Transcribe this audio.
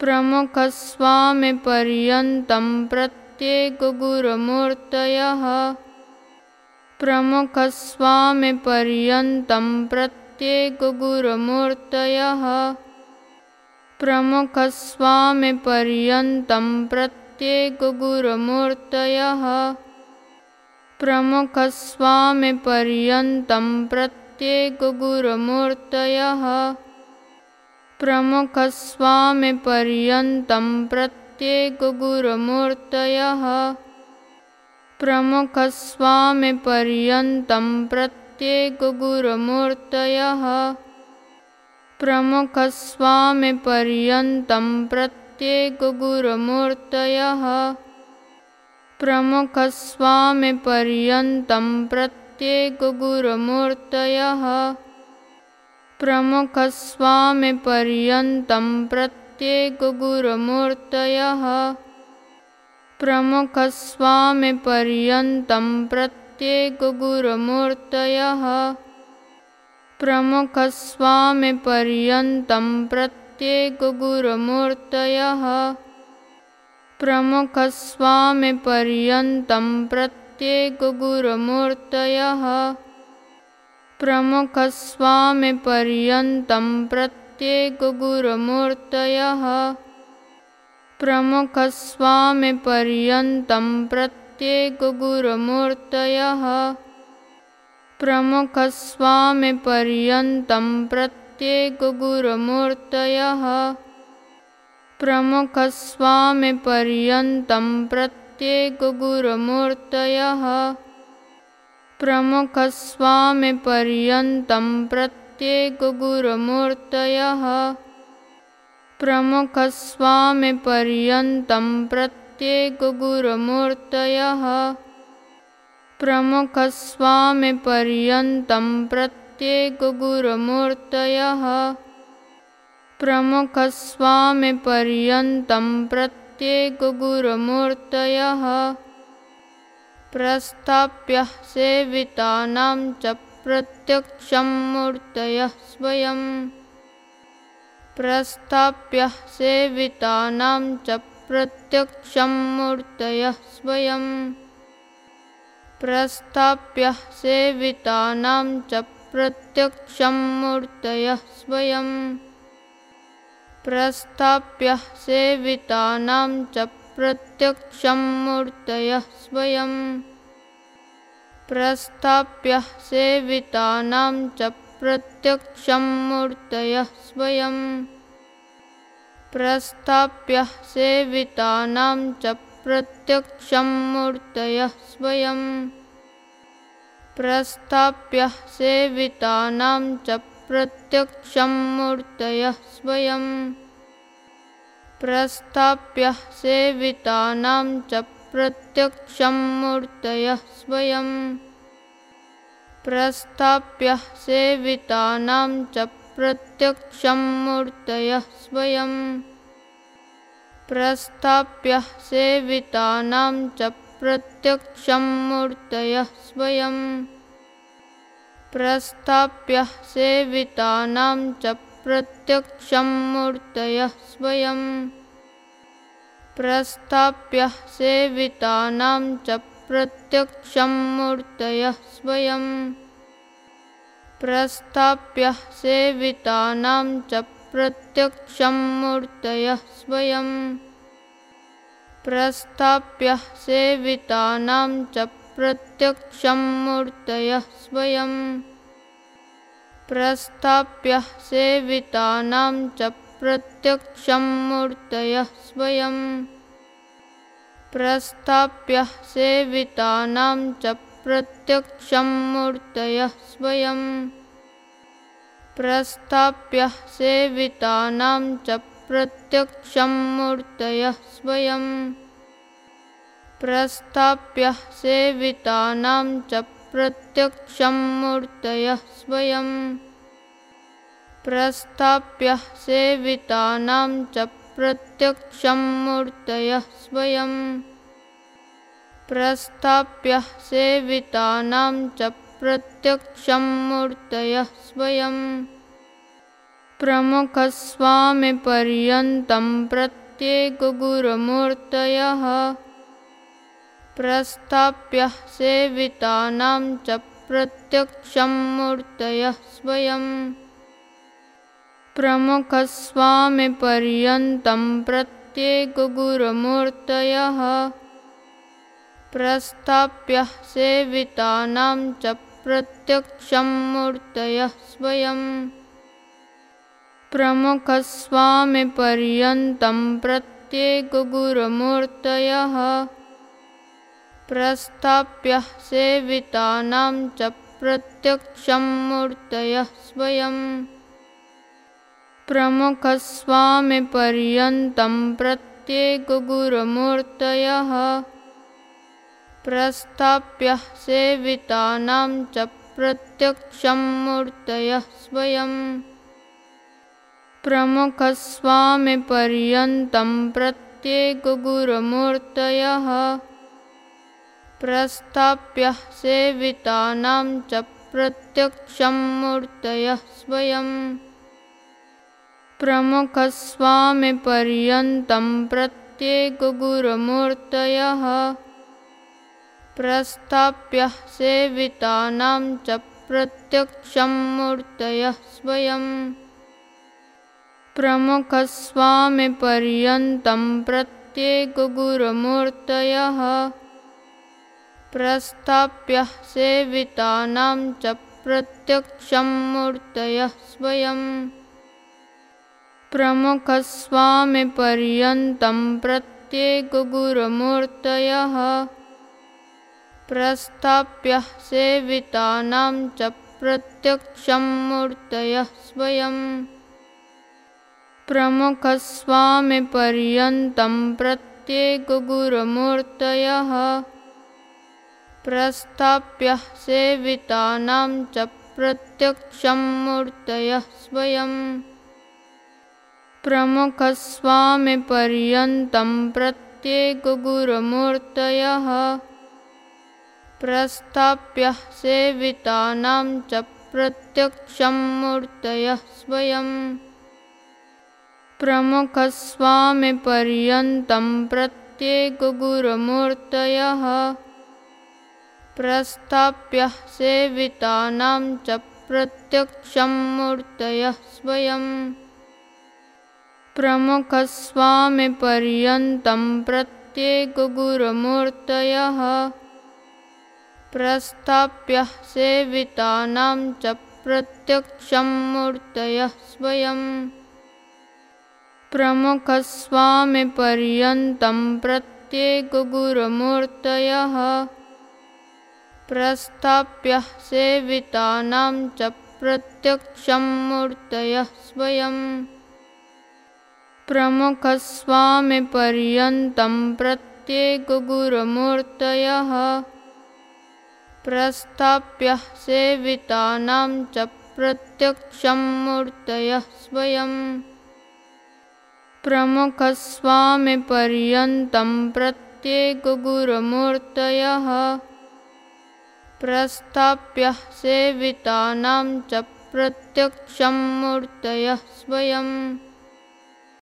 प्रमुखस्वामिपर्यन्तं प्रत्येकगुरुमूर्तयः। प्रमुखस्वामिपर्यन्तं प्रत्येकगुरुमूर्तयः। प्रमुखस्वामिपर्यन्तं प्रत्येकगुरुमूर्तयः। प्रमुखस्वामिपर्यन्तं प्रत्येकगुरुमूर्तयः प्रमुखस्वामिपर्यन्तं प्रत्येकगुरुमूर्तयः। प्रमुखस्वामिपर्यन्तं प्रत्येकगुरुमूर्तयः। प्रमुखस्वामिपर्यन्तं प्रत्येकगुरुमूर्तयः। प्रमुखस्वामिपर्यन्तं प्रत्येकगुरुमूर्तयः प्रमुखस्वामिपर्यन्तं प्रत्येकगुरुमूर्तयः। प्रमुखस्वामिपर्यन्तं प्रत्येकगुरुमूर्तयः। प्रमुखस्वामिपर्यन्तं प्रत्येकगुरुमूर्तयः। प्रमुखस्वामिपर्यन्तं प्रत्येकगुरुमूर्तयः प्रमुखस्वामिपर्यन्तं प्रत्येकगुरुमूर्तयः। प्रमुखस्वामिपर्यन्तं प्रत्येकगुरुमूर्तयः। प्रमुखस्वामिपर्यन्तं प्रत्येकगुरुमूर्तयः। प्रमुखस्वामिपर्यन्तं प्रत्येकगुरुमूर्तयः प्रमुखस्वामिपर्यन्तं प्रत्येकगुरुमूर्तयः। प्रमुखस्वामिपर्यन्तं प्रत्येकगुरुमूर्तयः। प्रमुखस्वामिपर्यन्तं प्रत्येकगुरुमूर्तयः। प्रमुखस्वामिपर्यन्तं प्रत्येकगुरुमूर्तयः प्रस्थाप्य सेवितानां च प्रत्यक्षं मूर्तयः स्वयं। प्रस्थाप्य सेवितानां च प्रत्यक्षं मूर्तयः स्वयं। प्रस्थाप्य सेवितानां च प्रत्यक्षं मूर्तयः स्वयं। प्रस्थाप्य सेवितानां च प्रत्यक्षं मूर्तयः स्वयं प्रस्थाप्य सेवितानां च प्रत्यक्षं मूर्तयः स्वयं प्रस्थाप्य सेवितानां च प्रत्यक्षं मूर्तयः स्वयं प्रस्थाप्य सेवितानां च प्रत्यक्षं मूर्तयः स्वयं प्रस्थाप्य सेवितानां च प्रत्यक्षं मूर्तयः स्वयं। प्रस्थाप्य सेवितानां च प्रत्यक्षं मूर्तयः स्वयं। प्रस्थाप्य सेवितानां च प्रत्यक्षं मूर्तयः स्वयं। प्रस्थाप्य सेवितानां च प्रत्यक्षं मूर्तयः स्वयं प्रस्थाप्य सेवितानां च प्रत्यक्षं मूर्तयः स्वयं प्रस्थाप्य सेवितानां च प्रत्यक्षं मूर्तयः स्वयं प्रस्थाप्य सेवितानां च प्रत्यक्षं मूर्तयः स्वयं प्रस्थाप्य सेवितानां च प्रत्यक्षं मूर्तयः स्वयं। प्रस्थाप्य सेवितानां च प्रत्यक्षं मूर्तयः स्वयं। प्रस्थाप्य सेवितानां च प्रत्यक्षं मूर्तयः स्वयं। प्रस्थाप्य सेवितानां च प्रत्यक्षं मूर्तयः स्वयं प्रस्थाप्य सेवितानां च प्रत्यक्षं मूर्तयः स्वयं प्रस्थाप्य सेवितानां च प्रत्यक्षं मूर्तयः स्वयं प्रमुखस्वामिपर्यन्तं प्रत्येकगुरुमूर्तयः प्रस्थाप्य सेवितानां च प्रत्यक्षं मूर्तयः स्वयं। प्रमुखस्वामिपर्यन्तं प्रत्येकगुरुमूर्तयः। प्रस्थाप्य सेवितानां च प्रत्यक्षं मूर्तयः स्वयं। प्रमुखस्वामिपर्यन्तं प्रत्येकगुरुमूर्तयः प्रस्थाप्य सेवितानां च प्रत्यक्षं मूर्तयः स्वयं। प्रमुखस्वामिपर्यन्तं प्रत्येकगुरुमूर्तयः। प्रस्थाप्य सेवितानां च प्रत्यक्षं मूर्तयः स्वयं। प्रमुखस्वामिपर्यन्तं प्रत्येकगुरुमूर्तयः प्रस्थाप्य सेवितानां च प्रत्यक्षं मूर्तयः स्वयं। प्रमुखस्वामिपर्यन्तं प्रत्येकगुरुमूर्तयः। प्रस्थाप्य सेवितानां च प्रत्यक्षं मूर्तयः स्वयं। प्रमुखस्वामिपर्यन्तं प्रत्येकगुरुमूर्तयः प्रस्थाप्य सेवितानां च प्रत्यक्षं मूर्तयः स्वयं। प्रमुखस्वामिपर्यन्तं प्रत्येकगुरुमूर्तयः। प्रस्थाप्य सेवितानां च प्रत्यक्षं मूर्तयः स्वयं। प्रमुखस्वामिपर्यन्तं प्रत्येकगुरुमूर्तयः प्रस्थाप्य सेवितानां च प्रत्यक्षं मूर्तयः स्वयं। प्रमुखस्वामिपर्यन्तं प्रत्येकगुरुमूर्तयः। प्रस्थाप्य सेवितानां च प्रत्यक्षं मूर्तयः स्वयं। प्रमुखस्वामिपर्यन्तं प्रत्येकगुरुमूर्तयः प्रस्थाप्य सेवितानां च प्रत्यक्षं मूर्तयः स्वयं। प्रमुखस्वामिपर्यन्तं प्रत्येकगुरुमूर्तयः। प्रस्थाप्य सेवितानां च प्रत्यक्षं मूर्तयः स्वयं। प्रमुखस्वामिपर्यन्तं प्रत्येकगुरुमूर्तयः प्रस्थाप्य सेवितानां च प्रत्यक्षं मूर्तयः स्वयं। प्रमुखस्वामिपर्यन्तं प्रत्येकगुरुमूर्तयः। प्रस्थाप्य सेवितानां च प्रत्यक्षं मूर्तयः स्वयं। प्रमुखस्वामिपर्यन्तं प्रत्येकगुरुमूर्तयः प्रस्थाप्य सेवितानां च प्रत्यक्षं मूर्तयः स्वयं